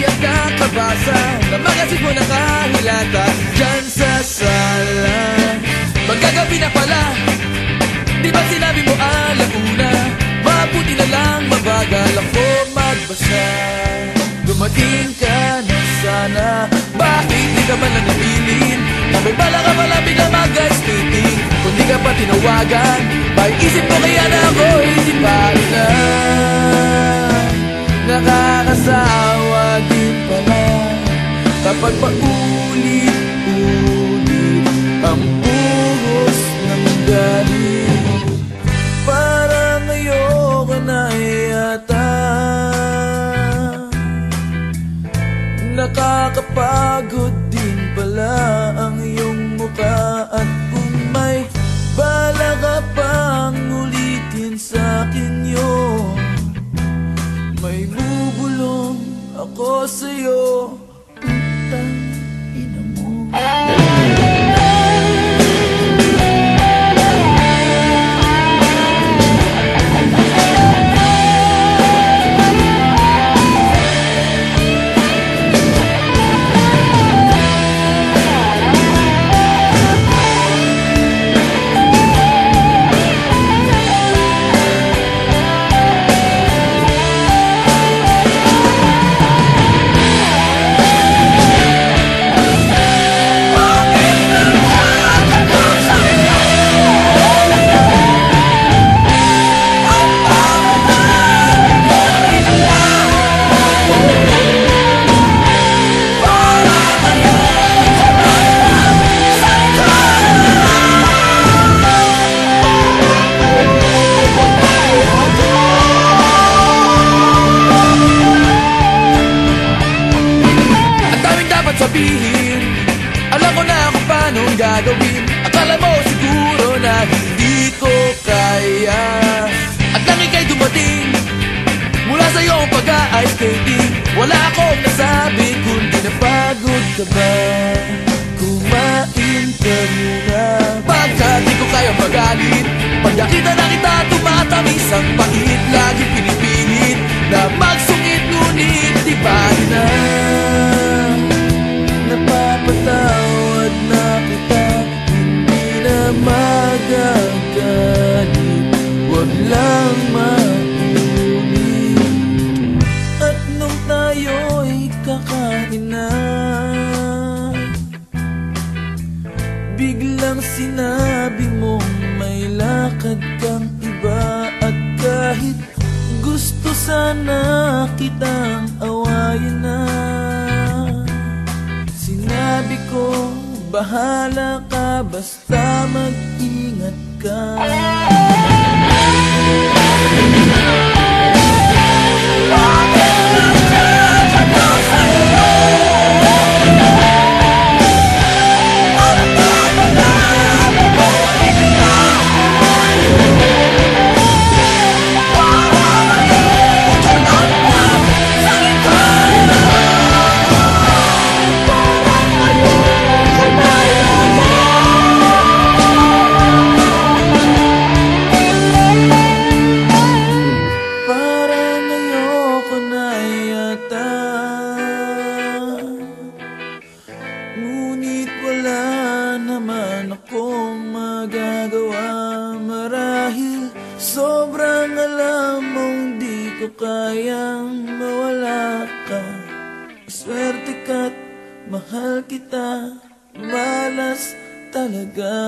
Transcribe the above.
siya kakabasa. Na magasit mo nakahilata Diyan sa sala Magkagabi na pala Di ba sinabi mo alauna? Mabuti na lang mabagal ako magbasa. Dumating ka na sana Bakit di ka man lang namilin Na may bala ka pala pinamagas Kung di ka pa tinawagan May isip mo kaya na ako'y di pa rin nakakasama. Kapag paulit-ulit Ang buhos ng galit. Parang ayoko na yata Nakakapagod din pala ang iyong mukha. At kung may bala ka pang ulitin sa akin yun May bubulong ako sa'yo 本。Sabihin. Alam ko na kung paano gagawin. Akala mo siguro na hindi ko kaya. At nang ika'y dumating Mula sa iyong pag-ice skating Wala akong nasabi kundi napagod ka ba lakad kang iba At kahit gusto sana kitang awayin na. Sinabi ko, bahala ka basta mag-ingat ka. Parang alam mong di ko kayang mawala ka. Swerte ka't mahal kita Malas talaga